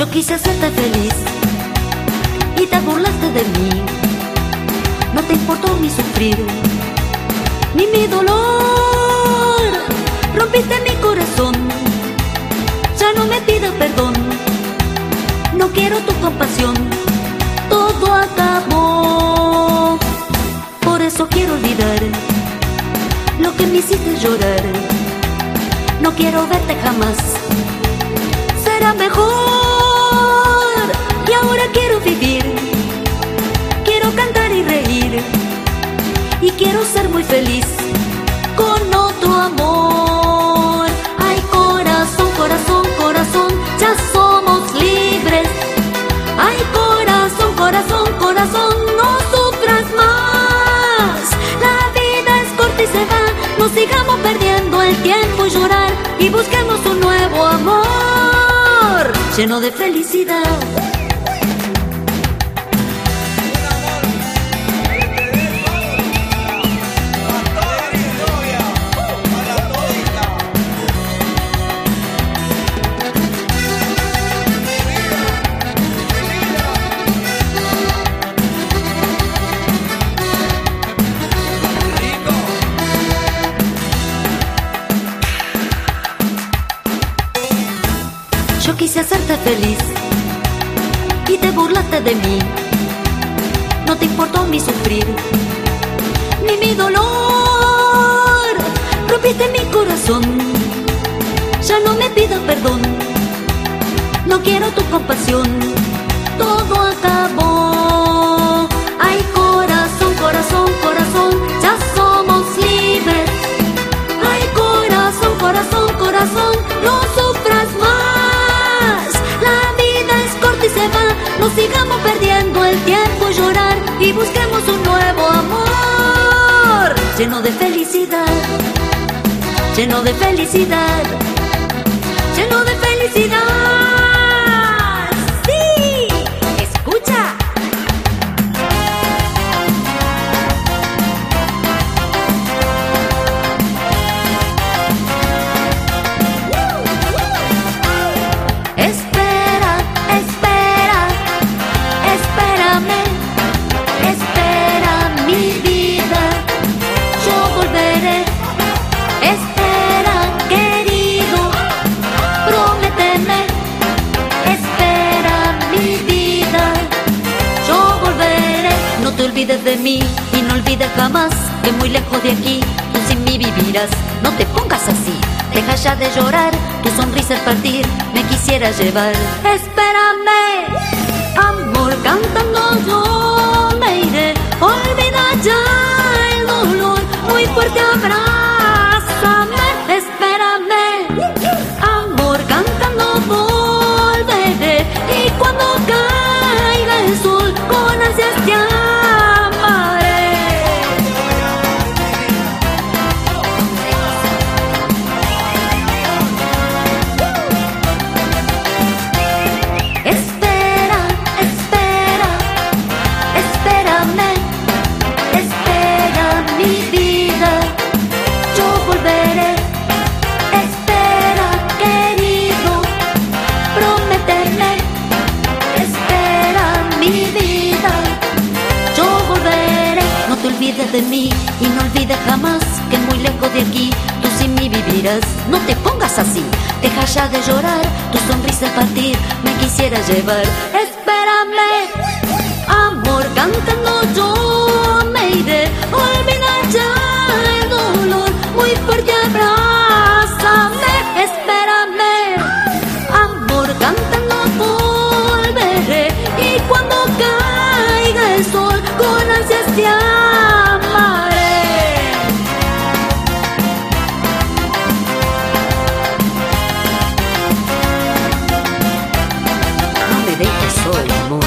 Yo quise hacerte feliz y te burlaste de mí. No te importó mi sufrir, ni mi dolor. Rompiste mi corazón, ya no me pidas perdón. No quiero tu compasión, todo acabó. Por eso quiero olvidar lo que me hiciste llorar. No quiero verte jamás, será mejor ahora quiero vivir. Quiero cantar y reír. Y quiero ser muy feliz con otro amor. Ay, corazón, corazón, corazón, ya somos libres. Ay, corazón, corazón, corazón, no sufras más. La vida es corta y se va, no sigamos perdiendo el tiempo y llorar y busquemos un nuevo amor lleno de felicidad. Quise hacerte feliz y te burlaste de mí. No te importó mi sufrir ni mi dolor. Rompiste mi corazón. Ya no me pidas perdón. No quiero tu compasión. Todo acabó. Lleno de felicidad. Olvides de mí y no olvides jamás que muy lejos de aquí tú sin mí vivirás. No te pongas así, deja ya de llorar, tu sonrisa al partir me quisiera llevar. Espérame, y no olvides jamás que muy lejos de aquí tú sin mí vivirás. No te pongas así, deja ya de llorar, tu sonrisa partir me quisiera llevar. Espérame, amor, cantando yo Dejes solo, amor.